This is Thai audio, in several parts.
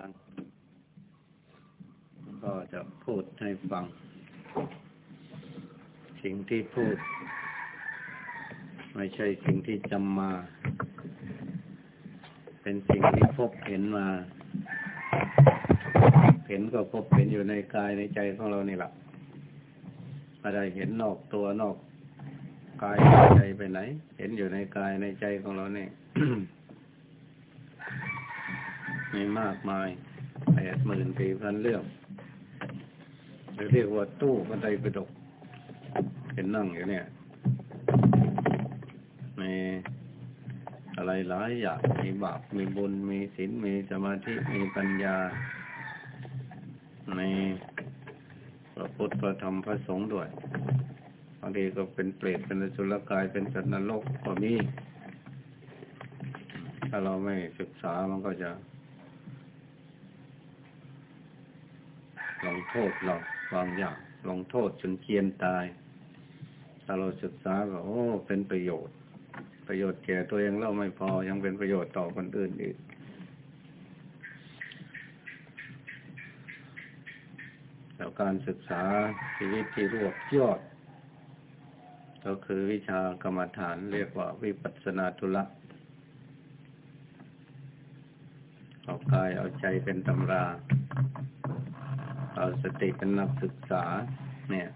างก็จะพูดให้ฟัง สิ่งที่พูด ไม่ใช่สิ่งที่จำมา เป็นสิ่งที่พบเห็นมา เห็นก็พบเห็นอยู่ในกายในใจของเรานี่แหละอะไรเห็นนอกตัวนอกกายใจไปไหน เห็นอยู่ในกายในใจของเราเนี่ย มีมากมายแปดหมื่นสี่พันเรื่องเรียกว่าตู้บันไดกระดกเห็นนั่งอยู่เนี่ยมีอะไรหลายอย่างมีบาปมีบุญมีศีลมีสมาธิมีปัญญาในพระพุทธพระธรรมพระสงฆ์ด้วยบางทีก็เป็นเปรตเป็นสุรกายเป็นสัตว์นรกก็มีถ้าเราไม่ศึกษามันก็จะ ลงโทษเราบางอย่างลงโทษจนเกียนตาย ถ้าเราศึกษาก็โอ้เป็นประโยชน์ ประโยชน์แก่ตัวเองเราไม่พอยังเป็นประโยชน์ต่อคนอื่นอีกแล้วการศึกษาชีวิตที่รวบยอด ก็คือวิชากรรมฐานเรียกว่าวิปัสสนาธุระเอากายเอาใจเป็นตำรา เอาสติเป็นนักศึกษา เนี่ย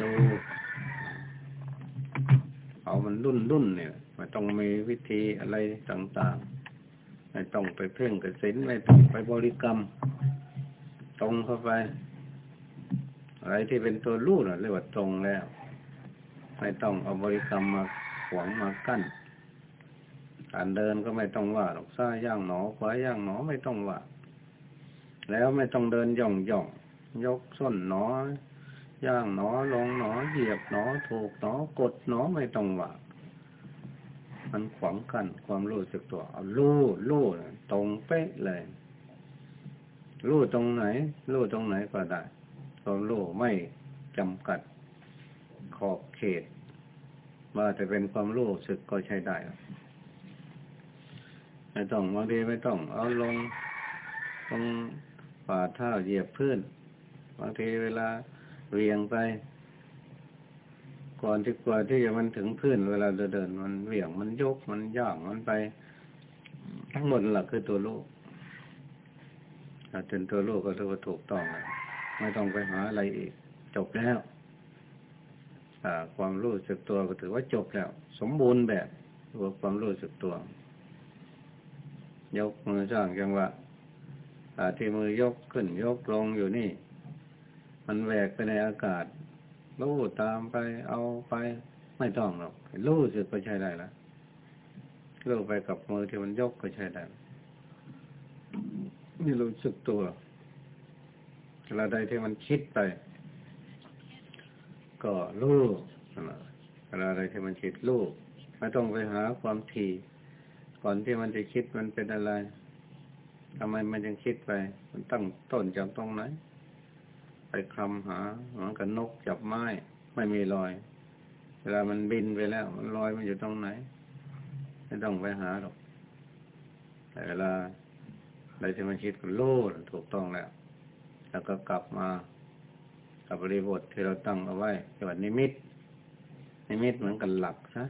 ดูเอามันรุ่นรุ่นเนี่ยไม่ต้องมีวิธีอะไรต่างๆไม่ต้องไปเพ่งกับศีลไม่ต้องไปบริกรรม ตรงเข้าไป อะไรที่เป็นตัวรู้เรียกว่าตรงแล้ว ไม่ต้องเอาบริกรรมมาขวางมากั้นการเดินก็ไม่ต้องว่าหรอกซ้ายย่างหนอขวาย่างหนอไม่ต้องว่า แล้วไม่ต้องเดินย่องย่องยกส้นหนอย่างหนอลงหนอเหยียบหนอถูกหนอกดหนอไม่ต้องว่ามันขวางกันความรู้สึกตัวเอาลู่ลู่ตรงเป๊ะเลยลู่ตรงไหนลู่ตรงไหนก็ได้ความรู้ไม่จำกัดขอบเขต ว่าจะเป็นความรู้สึกก็ใช้ได้ไม่ต้องบางทีไม่ต้อง เอาลงตรง ฝ่าเท้าเหยียบพื้นบางทีเวลาเวียงไป ก่อนที่กว่าที่จะมันถึงพื้น เวลาเดินมันเวียงมันยกมันย่างมันไป ทั้งหมดหลักคือตัวลูกถ้าเป็นตัวลูกก็ถือว่าถูกต้องไม่ต้องไปหาอะไรอีก จบแล้วความรู้สึกตัวก็ถือว่าจบแล้ว สมบูรณ์แบบตัวความรู้สึกตัวยกมือสร้างจังหวะ ที่มือยกขึ้นยกลงอยู่นี่ มันแหวกไปในอากาศลู่ตามไปเอาไป ไม่ต้องหรอกลู่สึกก็ใช้ได้ล้วลู่ไปกับมือที่มันยกก็ใช้ได้นี่รู้สึกตัวเวลาใดที่มันคิดไป ก็ลู่เวลาใดที่มันคิดลู่ไม่ต้องไปหาความถี่ก่อนที่มันจะคิดมันเป็นอะไร ทำไมมันยังคิดไป มันตั้งต้นจากตรงไหน ไปคลำหาเหมือนกับนกจับไม้ ไม่มีรอย เวลามันบินไปแล้ว มันลอยมันอยู่ตรงไหน ไม่ต้องไปหาหรอก แต่เวลาอะไรที่มันคิดก็โล่ถูกต้องแล้ว แล้วก็กลับมากับบริบทที่เราตั้งเอาไว้ที่ว่านิมิต นิมิตเหมือนกันหลักซะ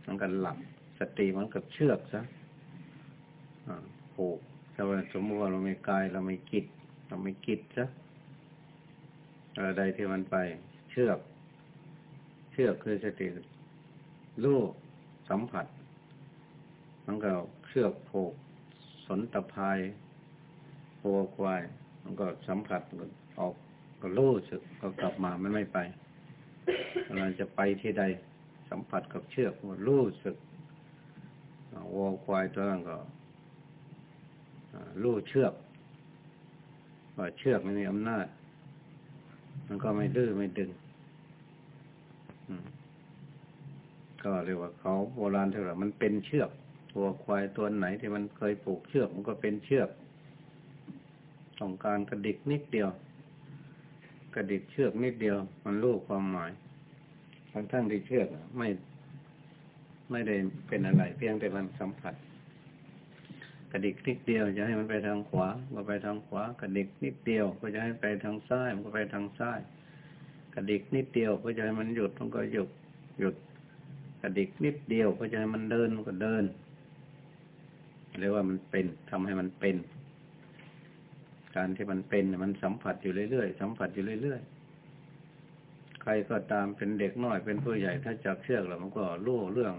เหมือนกันหลักสติเหมือนกับเชือกซะ ผูกถ้าว่าสมมติว่าเราไม่กายเราไม่กิด เราไม่กิดซะอะไรที่มันไป เชือก เชือกคือสติรู้สัมผัสมันก็เชือกผูกสนตะพายโวควาย มันก็สัมผัสออกก็รู้สึกก็กลับมามันไม่ไปเราจะไปที่ใด สัมผัสกับเชือกมันรู้สึกวัวควายตัวนั้นก็ ลู่เชือกว่าเชือกมันมีอำนาจ มันก็ไม่ดื้อไม่ดึงก็เรียกว่าเขาโบราณเท่าไหร่มันเป็นเชือก ตัวควายตัวไหนที่มันเคยปลูกเชือก มันก็เป็นเชือกต้องการกระดิกนิดเดียว กระดิกเชือกนิดเดียว มันรู้ความหมายทั้งทั้งที่เชือกไม่ ไม่ได้เป็นอะไร เพียงแต่มันสัมผัส กระดิกนิดเดียวจะให้มันไปทางขวาก็ไปทางขวากระดิกนิดเดียวก็จะให้ไปทางซ้ายมันก็ไปทางซ้าย กระดิกนิดเดียวก็จะให้มันหยุดมันก็หยุดหยุด กระดิกนิดเดียวก็จะให้มันเดินมันก็เดินเรียกว่ามันเป็นทำให้มันเป็น การที่มันเป็นมันสัมผัสอยู่เรื่อยๆสัมผัสอยู่เรื่อยๆใครก็ตามเป็นเด็กน้อยเป็นผู้ใหญ่ถ้าจับเชือกแล้วมันก็รู้เรื่อง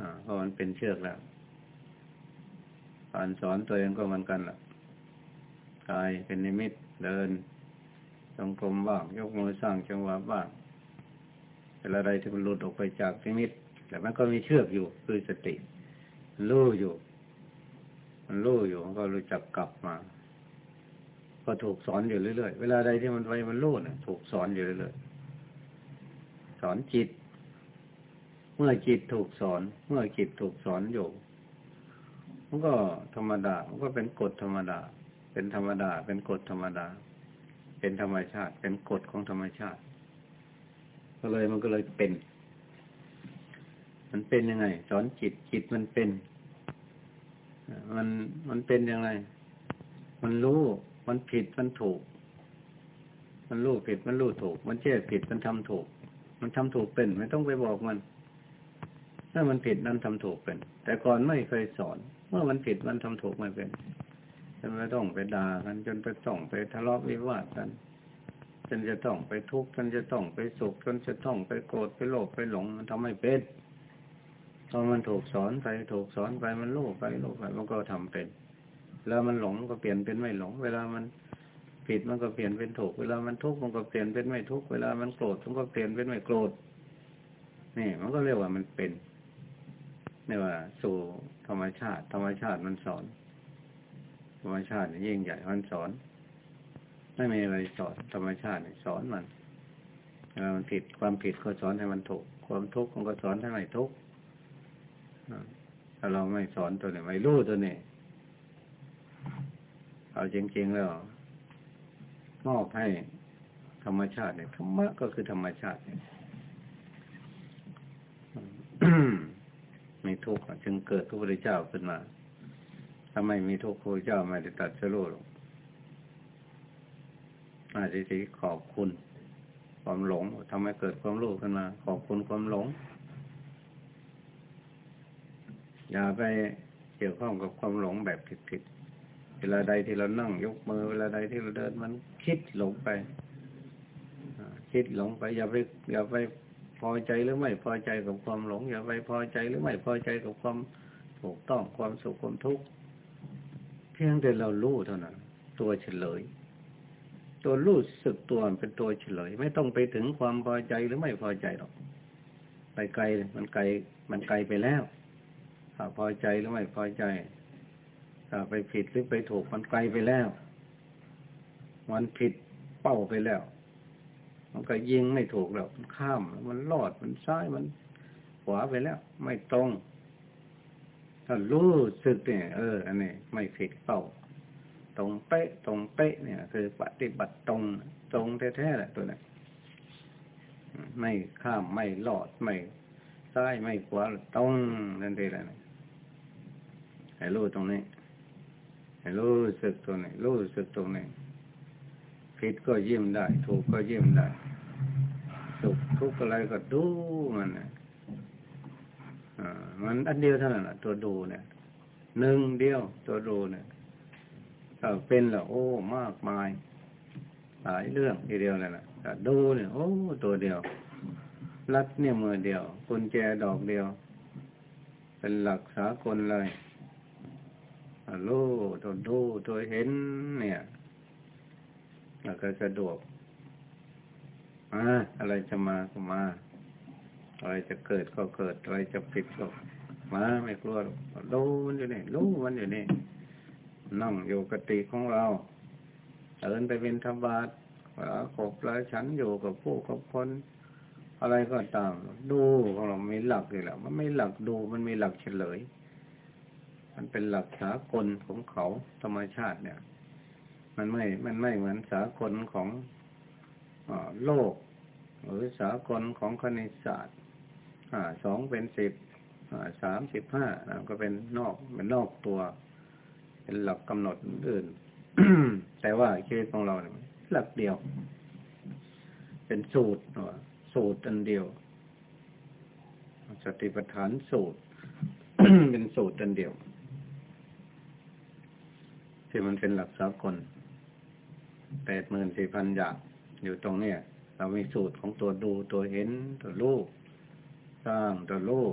อ่าเพราะมันเป็นเชือกแล้ว การสอนตัวเองก็เหมือนกันล่ะกายเป็นนิมิตเดินจงกรมบ้างยกมือสร้างจังหวะบ้างแต่ละใดที่มันหลุดออกไปจากนิมิต แต่มันก็มีเชือกอยู่คือสติรู้อยู่ มันรู้อยู่มันก็รู้จักกลับมา ก็ถูกสอนอยู่เรื่อยๆเวลาใดที่มันไปมันรู้นี่ยถูกสอนอยู่เรื่อยๆสอนจิต เมื่อจิตถูกสอน เมื่อจิตถูกสอนอยู่ มันก็ธรรมดา มันก็เป็นกฎธรรมดา เป็นธรรมดา เป็นกฎธรรมดา เป็นธรรมชาติ เป็นกฎของธรรมชาติ ก็เลยมันก็เลยเป็น มันเป็นยังไง สอนจิต จิตมันเป็น มันมันเป็นยังไง มันรู้ มันผิด มันถูก มันรู้ผิด มันรู้ถูก มันเชื่อผิด มันทำถูก มันทำถูกเป็น ไม่ต้องไปบอกมัน ถ้ามันผิดนั่นทำถูกเป็น แต่ก่อนไม่เคยสอน มื่อมันผิดมันทำถูกไม่เป็นจนไม่ต้องไปด่ากันจนไปต้องไปทะเลาะวิวาทกันจนจะต้องไปทุกข์จนจะต้องไปสุขจนจะต้องไปโกรธไปโลภไปหลงมันทำไม่เป็นพอมันถูกสอนไปถูกสอนไปมันโลภไปโลภไปมันก็ทำเป็นแล้วมันหลงก็เปลี่ยนเป็นไม่หลง เวลามันผิดมันก็เปลี่ยนเป็นถูก เวลามันทุกข์มันก็เปลี่ยนเป็นไม่ทุกข์เวลามันโกรธมันก็เปลี่ยนเป็นไม่โกรธนี่ มันก็เรียกว่ามันเป็นนี่ว่า สู่ ธรรมชาติ ธรรมชาติมันสอน ธรรมชาติยิ่งใหญ่มันสอน ไม่มีอะไรสอน ธรรมชาติสอนมันมันผิดความผิดก็สอนให้มันถูก ความทุกข์มันก็สอนให้ไม่ทุกข์ถ้าเราไม่สอนตัวนี้ไม่รู้ตัวนี้เอาจริงๆแล้วมอบให้ธรรมชาติเนี่ยธรรมะก็คือธรรมชาติเนี่ย มีทุกข์จึงเกิดพระพุทธเจ้าขึ้นมาถ้าไม่มีทุกข์พระพุทธเจ้าไม่ได้ตัดสู้หรอกอาจจะทีขอบคุณ ความหลงทำให้เกิดความรู้ขึ้นมา ขอบคุณความหลง อย่าไปเกี่ยวข้องกับความหลงแบบผิดๆเวลาใดที่เรานั่งยกมือ เวลาใดที่เราเดินมันคิดหลงไปคิดหลงไป อย่าไปอย่าไป อใจหรือไม่พอใจกับความหลง อย่าไปพอใจหรือไม่พอใจกับความถูกต้องความสุขความทุกข์เพียงแต่เรารู้เท่านั้นตัวเฉลย ตัวรู้สึกตัวเป็นตัวเฉลย ไม่ต้องไปถึงความพอใจหรือไม่พอใจหรอกไปไกลมันไกลมันไกลไปแล้วถ้าพอใจหรือไม่พอใจถ้าไปผิดหรือไปถูกมันไกลไปแล้ว มันผิดเป้าไปแล้ว มันก็ยิงไม่ถูกแล้วมันข้าม มันลอดมันซ้ายมันขวาไปแล้ว ไม่ตรงถ้ารู้สึกเนี่ย เออ อันนี้ไม่ผิดเป้าตรงเป๊ะตรงเป๊ะเนี่ย คือปฏิบัติตรง ตรงแท้ๆแหละตัวนี้ไม่ข้ามไม่ลอดไม่ซ้ายไม่ขวาตรงนั่นเองแหละให้รู้ตรงนี้ให้รู้สึกตรงนี้รู้สึกตรงนี้ ผิดก็ยิ้มได้ ถูกก็ยิ้มได้สุขทุกข์อะไรก็ดูมันนะมันอันเดียวเท่านั้นแหละตัวดูเนี่ยหนึ่งเดียวตัวดูเนี่ยถ้าเป็นล้วโอ้มากมายหลายเรื่องทีเดียวเลยนะแต่ดูเนี่ยโอ้ตัวเดียว รัดเนี่ยมือเดียวกุญแจดอกเดียว เป็นหลักสากลเลยรู้ตัวดูตัวเห็นเนี่ย แล้วก็สะดวกมาอะไรจะมาก็มา อะไรจะเกิดก็เกิด อะไรจะผิดก็มาไม่กลัวรู้มันอยู่นี่รู้มันอยู่นี่นั่งอยู่กติของเราเดินไปเป็นธบาตเวลาขบแล้วฉันอยู่กับผู้กับคน อะไรก็ตาม ดูของเราไม่หลักเลยแหละมันไม่หลักดูมันมีหลักเฉลย มันเป็นหลักสากลของเขาธรรมชาติเนี่ย มันไม่ มันไม่เหมือนสากลของอโลก หรือสากลของคณิตศาสตร์สองเป็นสิบสามสิบห้าก็เป็นนอกเป็นนอกตัว เป็นหลักกำหนดอื่น แต่ว่าชีวิตของเราเนี่ยหลักเดียว เป็นสูตรสูตรอันเดียวสติปัฏฐานสูตร เป็นสูตรอันเดียวที่มันเป็นหลักสากล แปดหมื่นสี่พันอย่างอยู่ตรงเนี้ยเรามีสูตรของตัวดูตัวเห็นตัวรู้สร้างตัวรู้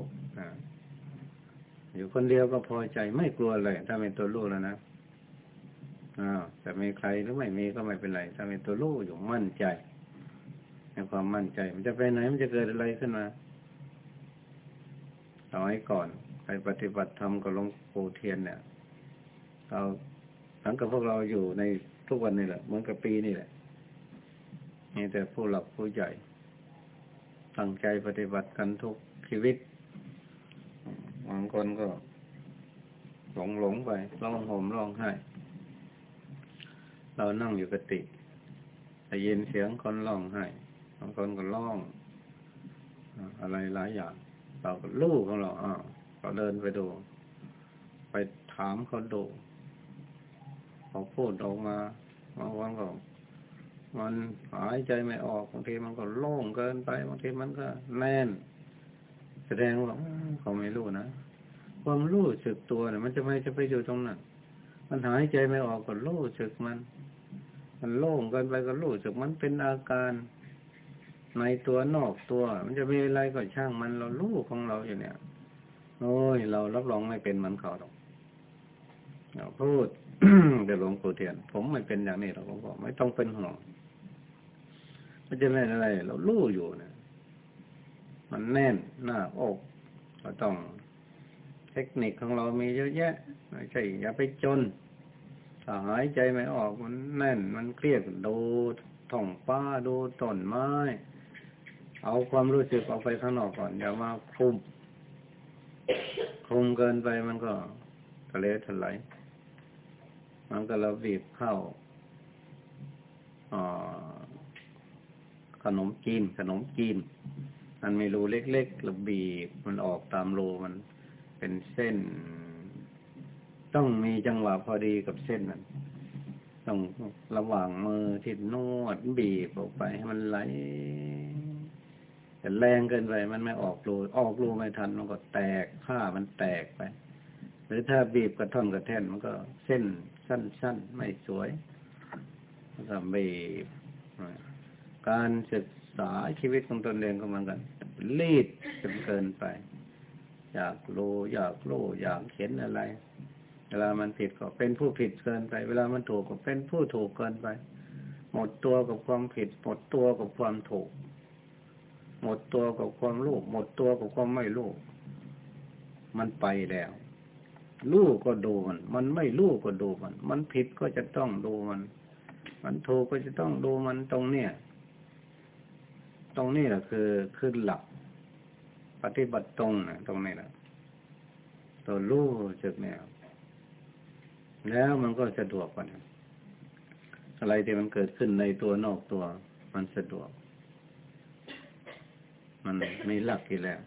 อยู่คนเดียวก็พอใจไม่กลัวเลย ถ้าเป็นตัวรู้แล้วนะอ้าวแต่มีใครหรือไม่มีก็ไม่เป็นไร ถ้าเป็นตัวรู้อยู่มั่นใจในความมั่นใจ มันจะไปไหนมันจะเกิดอะไรขึ้นมาเอาไว้ก่อนไปปฏิบัติธรรมกับหลวงปู่เทียนเนี่ยเราหลังกับพวกเราอยู่ใน ทุกวันนี่แหละ เหมือนกับปีนี่แหละมีแต่ผู้หลักผู้ใหญ่ ตั้งใจปฏิบัติกันทุกชีวิตบางคนก็ หลงหลงไปร้องห่มร้องไห้ เรานั่งอยู่กติได้ยินเสียงคนร้องไห้บางคนก็ร้องอะไรหลายอย่าง เราก็ลูกของเราอ่าก็เดินไปดู ไปถามเขาดู เขาพูดออกมาบางวันก็มันหายใจไม่ออกบางทีมันก็โล่งเกินไปบางทีมันก็แน่น แสดงว่าเขาไม่รู้นะความรู้สึกตัวเนี่ยมันจะไม่จะไปอยู่ตรงนั้นมันหายใจไม่ออกก็รู้สึกมัน มันโล่งเกินไปก็รู้สึกมันเป็นอาการในตัวนอกตัว มันจะมีอะไรก็ช่างมันเรารู้ของเราอยู่เนี่ย โอ้ย เรารับรองไม่เป็นเหมือนเขาหรอกเราพูด เดี๋ยวหลวงปู่เทียน ผมไม่เป็นอย่างนี้หรอกผมบอกไม่ต้องเป็นห่วงมันจะไม่อะไร เรารู้อยู่นะมันแน่นหน้าอกเราต้อง เทคนิคของเรามีเยอะแยะไม่ใช่อย่าไปจนถ้าหายใจไม่ออกมันแน่น มันเครียดดูท้องป้าดูต้นไม้ เอาความรู้สึกออกไปข้างนอกก่อนอย่ามาคุมคุมเกินไปมันก็ทะเลทลาย มันก็เราบีบเข้าขนมจีน ขนมจีน มันมีรูเล็กๆเราบีบมันออกตามรูมันเป็นเส้น ต้องมีจังหวะพอดีกับเส้นนั้นต้องระหว่างมือที่นวดบีบออกไปให้มันไหลแต่แรงเกินไปมันไม่ออกรูออกรูไม่ทันมันก็แตกผ้ามันแตกไป หรือถ้าบีบกระท่อนกระแท่นมันก็เส้น สั้น ๆ ไม่สวยก็บีบการศึกษาชีวิตของตนเองก็เหมือนกันรีดจนเกินไป อยากรู้อยากรู้อยากเห็นอะไร เวลามันผิดก็เป็นผู้ผิดเกินไป เวลามันถูกก็เป็นผู้ถูกเกินไป หมดตัวกับความผิด หมดตัวกับความถูก หมดตัวกับความรู้หมดตัวกับความไม่รู้มันไปแล้ว รู้ก็ดูมัน มันไม่รู้ก็ดูมัน มันผิดก็จะต้องดูมัน มันถูกก็จะต้องดูมันตรงเนี้ยตรงนี้แหละคือคือหลัก ปฏิบัติตรงนะตรงนี้แหละตัวรู้จึกเนี่ยแล้วมันก็สะดวกกว่าอะไรที่มันเกิดขึ้นในตัวนอกตัว มันสะดวก มันมีหลักอยู่แล้ว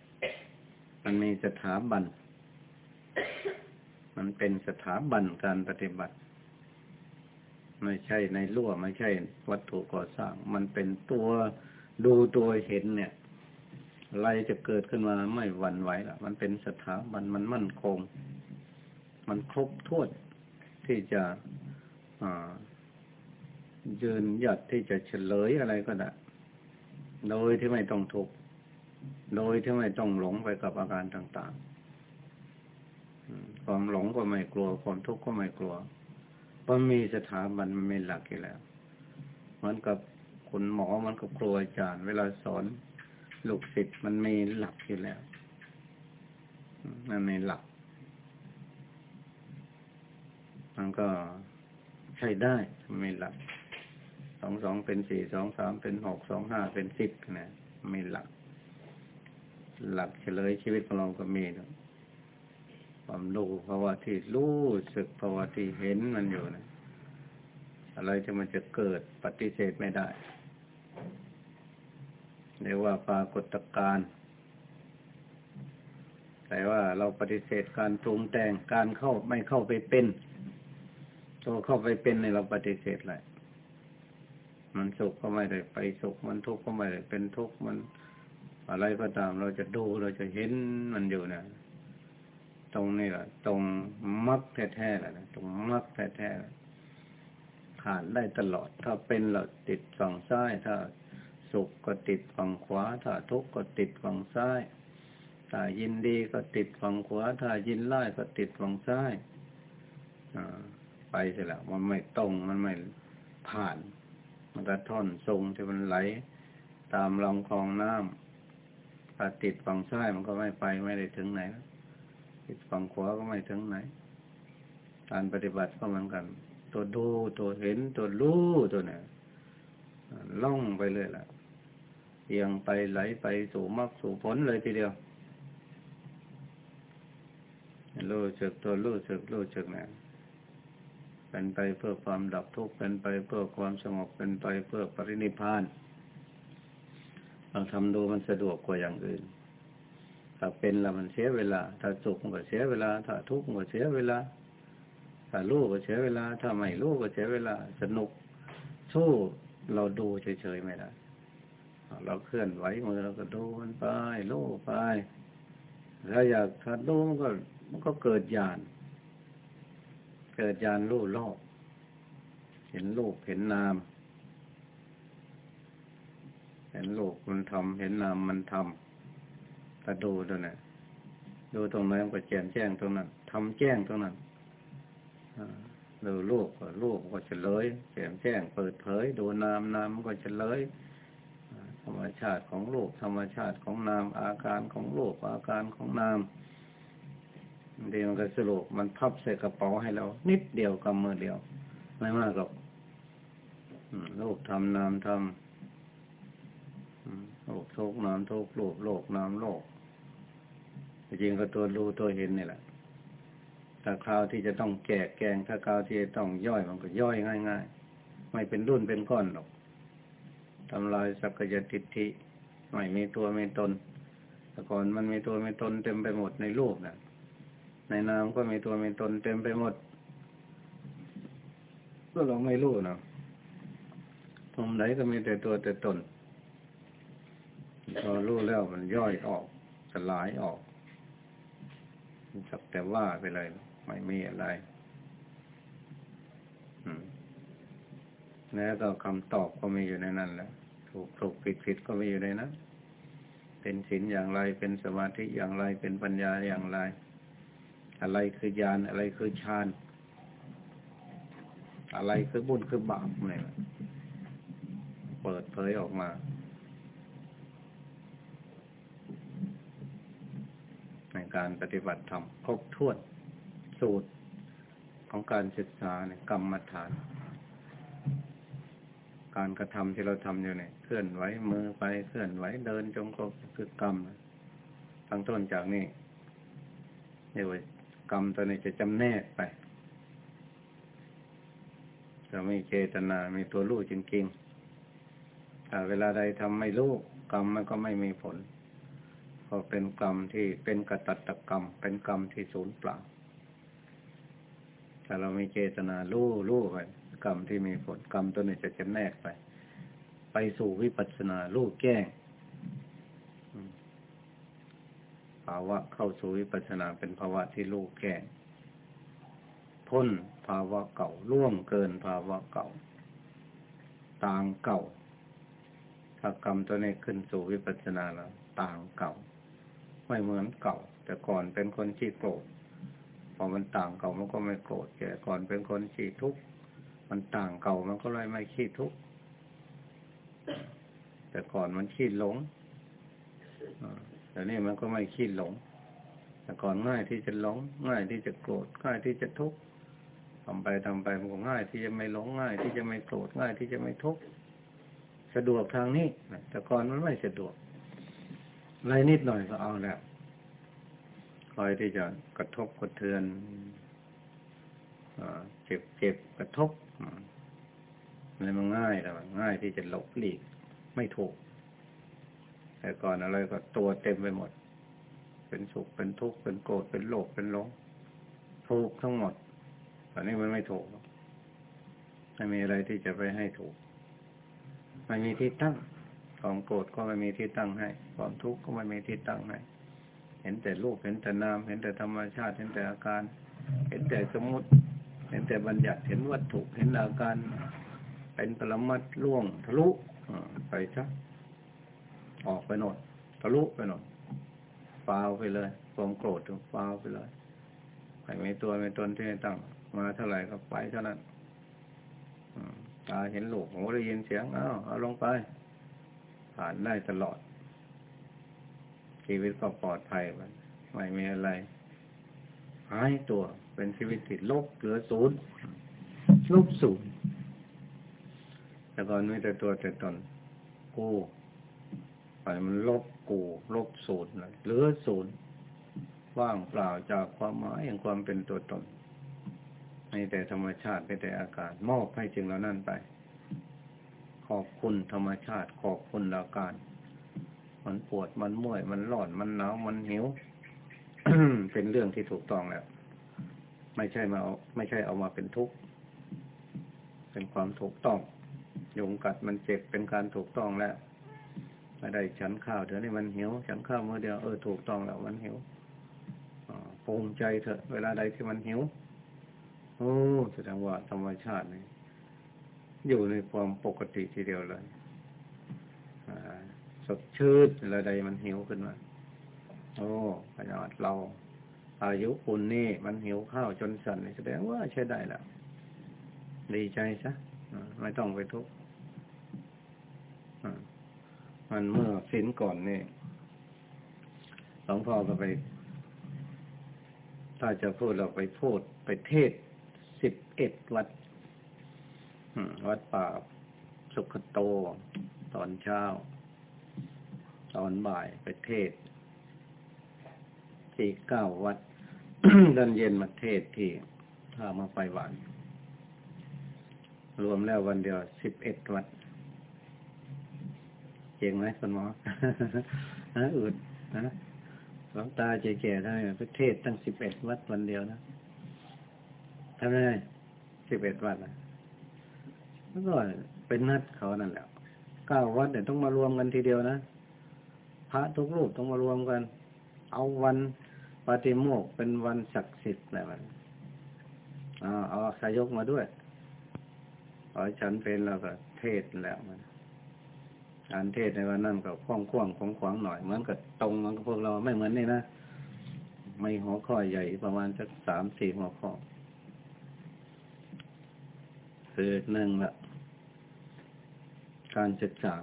มันมีสถาบัน มันเป็นสถาบันการปฏิบัติ ไม่ใช่ในรั่วไม่ใช่วัตถุก่อสร้าง มันเป็นตัวดูตัวเห็นเนี่ยอะไรจะเกิดขึ้นมาไม่หวั่นไหวละมันเป็นสถาบันมันมั่นคง มันครบถ้วนที่จะยืนหยัดที่จะเฉลยอะไรก็ได้ โดยที่ไม่ต้องทุกข์โดยที่ไม่ต้องหลงไปกับอาการต่าง ๆ ความหลงก็ไม่กลัว ความทุกข์ก็ไม่กลัวเพราะมีสถาบันมันมีหลักอยู่แล้ว เหมือนกับคุณหมอมันกับครูอาจารย์ เวลาสอนลูกศิษย์มันมีหลักอยู่แล้ว มันมีหลัก มันก็ใช้ได้มีหลักสองสองเป็นสี่สองสามเป็นหกสองห้าเป็นสิบนะมีหลัก หลักเฉลยชีวิตของเราก็มีนะ ความรู้ภาวะที่รู้สึกภาวะที่เห็นมันอยู่นะอะไรที่มันจะเกิดปฏิเสธไม่ได้เรียกว่าปรากฏการณ์แต่ว่าเราปฏิเสธการปรุงแต่งการเข้าไม่เข้าไปเป็นตัวเข้าไปเป็นในเราปฏิเสธเลยมันสุขก็ไม่ได้ไปสุขมันทุกข์ก็ไม่ได้เป็นทุกข์มันอะไรก็ตามเราจะดูเราจะเห็นมันอยู่นะ ตรงนี้แหละตรงมักแท้ๆแหละตรงมักแท้ๆผ่านได้ตลอด ถ้าเป็นเราติดฝั่งซ้าย ถ้าสุขก็ติดฝั่งขวา ถ้าทุกข์ก็ติดฝั่งซ้าย ถ้ายินดีก็ติดฝั่งขวา ถ้ายินไล่ก็ติดฝั่งซ้ายไปเสียแล้วมันไม่ตรงมันไม่ผ่าน มันก็ท่อนทรงที่มันไหล ตามลำคลองน้ำถ้าติดฝั่งซ้ายมันก็ไม่ไปไม่ได้ถึงไหน ติดฝั่งขวาก็ไม่ถึงไหน การปฏิบัติก็เหมือนกัน ตัวดูตัวเห็นตัวรู้ตัวเนี่ยล่องไปเลยล่ะเอียงไปไหลไปสู่มรรคสู่ผลเลยทีเดียวรู้สึกตัวรู้สึกรู้สึกเนี่ยเป็นไปเพื่อความดับทุกข์เป็นไปเพื่อความสงบเป็นไปเพื่อปรินิพานเราทำดูมันสะดวกกว่าอย่างอื่น ถ้าเป็นแล้วมันเสียเวลา ถ้าสุขก็เสียเวลา ถ้าทุกข์ก็เสียเวลา ถ้ารู้ก็เสียเวลา ถ้าไม่รู้ก็เสียเวลา สนุก สู้เราดูเฉยๆไม่ได้ เราเคลื่อนไหวมือเราก็ดูมันไปรู้ไป ถ้าอยากถ้าดูมันก็ มันก็เกิดญาณ เกิดญาณรู้โลก เห็นโลกเห็นนาม เห็นโลกมันทำเห็นนามมันทำ ก็ดูตัวนี้ดูตรงไหนมันก็แจ้งแจ้งตรงนั้นทำแจ้งตรงนั้นดูลูกก็ลูกก็จะเลยแจ้งแจ้งเปิดเผย ดูนามนามก็จะเลยธรรมชาติของลูกธรรมชาติของนามอาการของลูกอาการของนามดีมันก็สรุปมันพับใส่กระเป๋าให้เรา นิดเดียวกำมือเดียว ไม่มากหรอกโลกทำนามทำโลกทุกนามทุกโลกโลกนามโลก จริงก็ตัวรู้ตัวเห็นนี่แหละถ้าคราวที่จะต้องแกะแกงถ้าคราวที่จะต้องย่อยมันก็ย่อยง่าย ๆ ไม่เป็นรุ่นเป็นก้อนหรอกทำลายสักยทิฏฐิไม่มีตัวไม่ตนแต่ก่อนมันมีตัวไม่ตนเต็มไปหมดในรูปนะในนามก็มีตัวมีตนเต็มไปหมดก็เราไม่รู้นะตรงไหนก็มีแต่ตัวแต่ตนพอรู้แล้วมันย่อยออกสลายออก สักแต่ว่าไปเลย ไม่มีอะไรแล้วก็คำตอบก็มีอยู่ในนั้นแหละถูกถูกผิดผิดก็มีอยู่ในนั้นเป็นศีลอย่างไร เป็นสมาธิอย่างไร เป็นปัญญาอย่างไร อะไรคือญาณอะไรคือฌานอะไรคือบุญคือบาปเนี่ยเปิดเผยออกมา ใน การปฏิบัติธรรมครบถ้วนสูตรของการศึกษาเนี่ยกรรมฐาน การกระทำที่เราทำอยู่เนี่ยเคลื่อนไหวมือไปเคลื่อนไหวเดินจงกรมคือกรรมทั้งต้นจากนี้เรียกว่ากรรมตัวนี้จะจำแนกไปจะไม่เจตนา มีตัวรู้จริงๆถ้าเวลาใดทำไม่รู้กรรมมันก็ไม่มีผล เพราะเป็นกรรมที่เป็นกตัตกรรม เป็นกรรมที่สูญเปล่าถ้าเราม่เจตนารู้รู้ไปกรรมที่มีผลกรรมตัวนี้จะจำแนกไป ไปสู่วิปัสสนารู้แก้งภาวะเข้าสู่วิปัสสนาเป็นภาวะที่ลูกแก่พ้นภาวะเก่าล่วงเกินภาวะเก่า ต่างเก่าถ้ากรรมตัวนี้ขึ้นสู่วิปัสสนาแล้ว ต่างเก่า ไม่เหมือนเก่า แต่ก่อนเป็นคนขี้โกรธพอมันต่างเก่ามันก็ไม่โกรธแต่ก่อนเป็นคนขี้ทุกข์มันต่างเก่ามันก็เลยไม่ขี้ทุกข์แต่ก่อนมันขี้หลงแต่นี่มันก็ไม่คิดหลง แต่ก่อนง่ายที่จะหลง ง่ายที่จะโกรธง่ายที่จะทุกข์ทำไปทำไปมันก็ง่ายที่จะไม่หลงง่าย ที่จะไม่โกรธง่ายที่จะไม่ทุกข์สะดวกทางนี้แต่ก่อนมันไม่สะดวก อะไรนิดหน่อยก็เอาแล้วคอยที่จะกระทบกระเทือนเจ็บเจ็บกระทบอะไรมันง่ายแล้วง่ายที่จะหลบหลีกไม่ถูก แต่ก่อนอะไรก็ตัวเต็มไปหมด เป็นสุขเป็นทุกข์เป็นโกรธเป็นโลภเป็นหลงถูกทั้งหมดตอนนี้มันไม่ถูกไม่มีอะไรที่จะไปให้ถูกไม่มีที่ตั้ง ความโกรธก็ไม่มีที่ตั้งให้ ความทุกข์ก็ไม่มีที่ตั้งให้ เห็นแต่รูปเห็นแต่นาม เห็นแต่ธรรมชาติ เห็นแต่อาการ เห็นแต่สมมติ เห็นแต่บัญญัติ เห็นวัตถุ เห็นอาการ เป็นปรมัดล่วงทะลุไปซะออกไปโน่นทะลุไปโน่นฟาวไปเลย ความโกรธฟาวไปเลยไม่มีตัวไม่ตนที่ตั้ง มาเท่าไหร่ก็ไปเท่านั้นตาเห็นลูกหูได้ยินเสียงอ้าวเอาลงไป ผ่านได้ตลอด ชีวิตก็ปลอดภัยมันไม่มีอะไรหายตัวเป็นชีวิตติดลบเหลือศูนย์ลบศูนย์แต่ก่อนไม่แต่ตัวแต่ตนกูไปมันลบกูลบศูนย์เลยเหลือศูนย์ว่างเปล่าจากความหมายแห่งความเป็นตัวตนในแต่ธรรมชาติไปแต่อากาศมอบให้จึงเรานั่นไป ขอบคุณธรรมชาติ ขอบคุณอาการ มันปวดมันเมื่อยมันร้อนมันหนาวมันหิวเป็นเรื่องที่ถูกต้องแล้ว ไม่ใช่มาเอาไม่ใช่เอามาเป็นทุกข์เป็นความถูกต้องยุงกัดมันเจ็บเป็นการถูกต้องแล้วไม่ได้ฉันข้าวเดี๋ยวนี้มันหิวฉันข้าวเมื่อเดียวเออถูกต้องแล้วมันหิวภูมิใจเถอะ เวลาใดที่มันหิวโอ้แสดงว่าธรรมชาตินี่ อยู่ในความปกติทีเดียวเลยสดชื่นเวลาใดมันหิวขึ้นมาโอ้ขนาดเรา อายุคุณนี่ มันหิวข้าวจนสั่นแสดงว่าใช้ได้แล้วดีใจซะไม่ต้องไปทุกข์มันเมื่อสิ้นก่อนนี่หลวงพ่อก็ไป ถ้าจะพูดเราไปพูดไปเทศสิบเอ็ดวัด วัดป่าสุขโต ตอนเช้า ตอนบ่ายไปเทศที่เก้าวัดดันเย็นมาเทศที่ท่ามาไปหวานรวมแล้ววันเดียวสิบเอ็ดวัดเก่งไหมคุณหมอฮะอืดนะหลวงตาเจ๋ๆได้ประเทศตั้งสิบเอ็ดวัดวันเดียวนะทำได้สิบเอ็ดวัดนะ ก็เป็นนัดเขานั่นแหละเก้าวัดเนี่ยต้องมารวมกันทีเดียวนะพระทุกรูปต้องมารวมกัน เอาวันปฏิโมกเป็นวันศักดิ์สิทธิ์อะไรแบบเอาสายกมาด้วยขอฉันเป็นแล้วก็เทศแล้วมันการเทศในวันนั้นก็คล่องคล่องของขวางหน่อยเหมือนกับตรงมันกับพวกเราไม่เหมือนนี่นะไม่หัวข้อใหญ่ประมาณสักสามสี่หัวข้อคือหนึ่งละ การศึกษา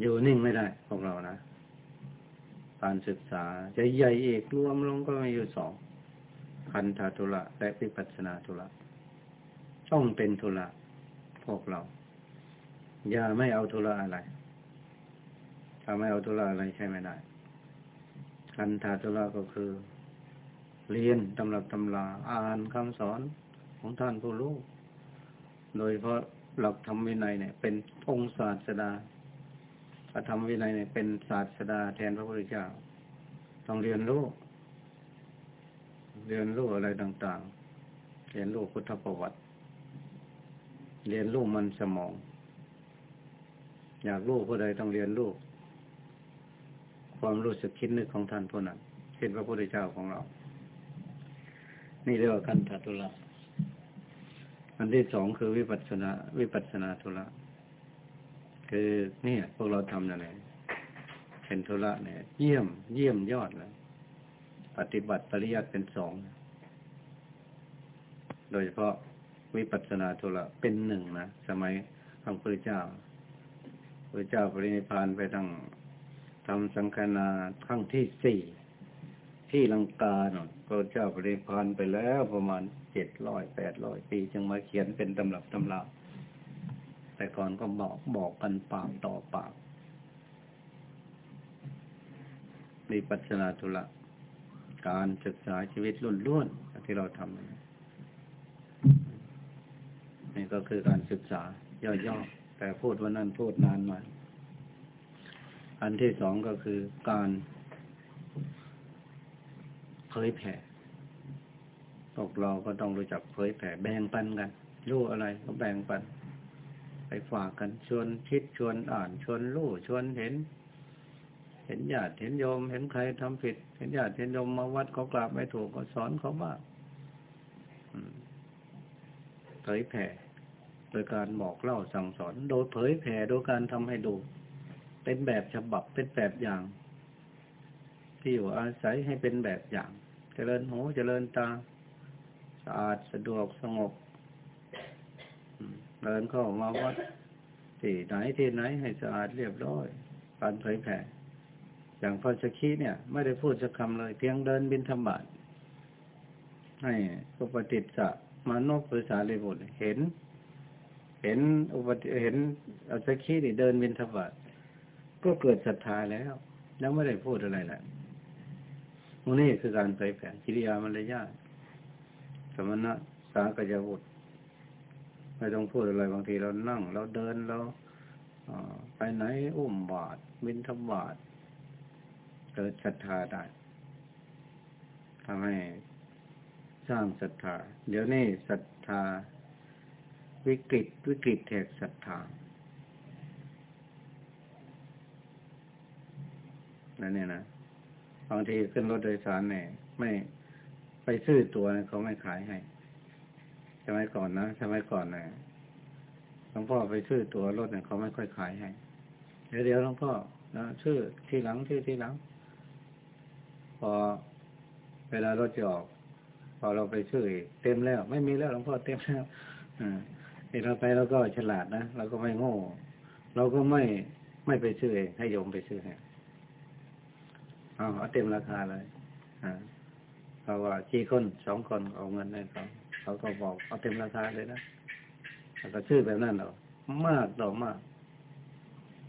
อยู่นิ่งไม่ได้พวกเรานะ การศึกษาจะใหญ่เอกรวมลงก็มีอยู่สองคันธาตุระและวิปัสสนาธุระต้องเป็นธุระพวกเรา อย่าไม่เอาธุระอะไรถ้าไม่เอาธุระอะไรใช่ไม่ได้คันธาธุระก็คือ เรียนตำรับตำราอ่านคำสอนของท่านผู้รู้ โดยเพราะ หลักธรรมวินัยเนี่ย เป็นองค์ศาสดาพระธรรมวินัยเนี่ยเป็นศาสดาแทนพระพุทธเจ้า ต้องเรียนรู้ เรียนรู้อะไรต่างๆ เรียนรู้พุทธประวัติ เรียนรู้มันสมอง อยากรู้ผู้ใดต้องเรียนรู้ความรู้สึกคิดนึกของท่านผู้นั้นเช่นพระพุทธเจ้าของเรา นี่เรียกว่าคันธทุระ อันที่สองคือวิปัสนา วิปัสนาทุระ คือนี่พวกเราทำนั่นเองเป็นธุระเนี่ย เยี่ยม เยี่ยมยอดเลยปฏิบัติปริยัติเป็นสอง โดยเฉพาะวิปัสนาธุระเป็นหนึ่งนะ สมัยพระพุทธเจ้าพระเจ้าปรินิพานไปตั้งทำสังฆนาครั้งที่สี่ที่ลังกาเนาะพระเจ้าปรินิพานไปแล้วประมาณ เจ็ดร้อยแปดร้อยปีจึงมาเขียนเป็นตำรับตำราแต่ก่อนก็บอกบอกกันปากต่อปากมีปัจนาธุระการศึกษาชีวิตรุ่นล้วนที่เราทำนี่ก็คือการศึกษา ย่อๆ แต่พูดวันนั้นพูดนานมา อันที่สองก็คือการเผยแผ่ พวกเราก็ต้องรู้จักเผยแผ่แบ่งปันกัน รู้อะไรก็แบ่งปัน ไปฝากกันชวนคิดชวนอ่านชวนรู้ชวนเห็น เห็นญาติเห็นโยม เห็นใครทำผิด เห็นญาติเห็นโยมมาวัดเขากราบไม่ถูกก็สอนเขาบ้างเผยแผ่โดยการบอกเล่าสั่งสอน โดยเผยแผ่โดยการทำให้ดู เป็นแบบฉบับเป็นแบบอย่างที่อยู่อาศัยให้เป็นแบบอย่าง เจริญหูเจริญตา สะอาดสะดวกสงบเดินเข้ามาวัดที่ไหนที่ไหนให้สะอาดเรียบร้อยการเผยแผ่อย่างพระสกีเนี่ย ไม่ได้พูดสักคำเลย เพียงเดินบินธรรมบาตให้อุปติสสะมานพหรือสารีบุตรเห็น เห็นอุปติเห็นอัสกีนี่เดินบินธบาตก็เกิดศรัทธาแล้ว แล้วไม่ได้พูดอะไรแหละนี่คือการเผยแผ่กิริยามารยาท มณะสากยบุตรไม่ต้องพูดอะไรบางทีเรานั่ง เราเดินเราไปไหนอุ้มบาตรบินทบาทเกิดศรัทธาได้ทำให้สร้างศรัทธา เดี๋ยวนี้ศรัทธา วิกฤตวิกฤตแทกศรัทธานั่นเนี่ยนะบางทีขึ้นรถโดยสารเนี่ยไม่ ไปซื้อตัวเขาไม่ขายให้สมัยก่อนนะสมัยก่อนนะหลวงพ่อไปซื้อตัวรถเนี่ยเขาไม่ค่อยขายให้เดี๋ยวเดี๋ยวหลวงพ่อนะชื่อที่หลังชื่อที่หลัง พอเวลารถจะออก พอเราไปซื้อเต็มแล้ว ไม่มีแล้วหลวงพ่อเต็มแล้วอ่าเราไปเราก็ฉลาดนะเราก็ไม่โง่ เราก็ไม่ไม่ไปซื้อเองให้โยมไปซื้อให้เอาเต็มราคาเลยอ่า เขาว่ากี่คนสองคนเอาเงินให้เขาเขาก็บอกเอาเต็มราคาเลยนะแล้วก็ชื่อแบบนั้นเหรอมากต่อมาก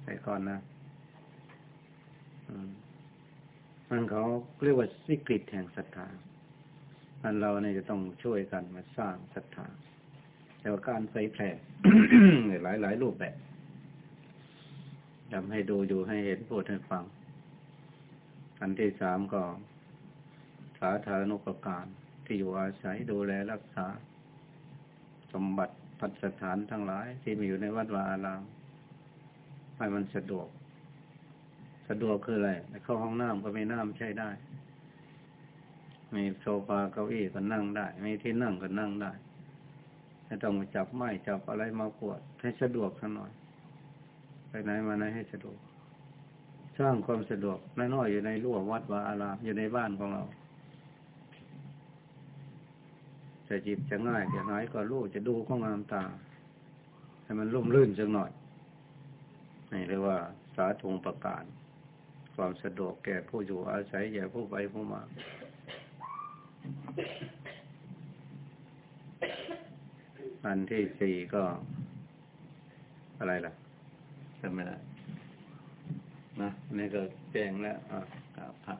ใส่ก่อนนะมันเขาเรียกว่าสิกฤตแห่งศรัทธาอันเราเนี่ยจะต้องช่วยกันมาสร้างศรัทธาแต่ว่าการเผยแผ่หลายหลายรูปแบบทำให้ดูอยู่ให้เห็นพูดให้ฟัง อันที่สามก็ สาธารณุปการที่อยู่อาศัยดูแลรักษา สมบัติพัฒสถานทั้งหลาย ที่มีอยู่ในวัดวาอารามให้มันสะดวก สะดวกคืออะไรเข้าห้องน้ำก็มีน้ำใช้ได้ มีโซฟาเก้าอี้ก็นั่งได้ มีที่นั่งก็นั่งได้ไม่ต้องจับไม้จับอะไรมาปวด ให้สะดวกสักหน่อย ไปไหนมาไหนให้สะดวก สร้างความสะดวกน้อยๆอยู่ในรั้ววัดวาอารามอยู่ในบ้านของเรา จะจิบจะง่ายจะน้อยก็รู้จะดูก็งามตา ให้มันร่มรื่นสักหน่อยนี่เรียกว่าสาธงประกาศความสะดวกแก่ผู้อยู่อาศัยแก่ผู้ไปผู้มาอันที่สี่ก็ อะไรล่ะจำไม่ได้นะนี่ก็แจ้งแล้วอะครับ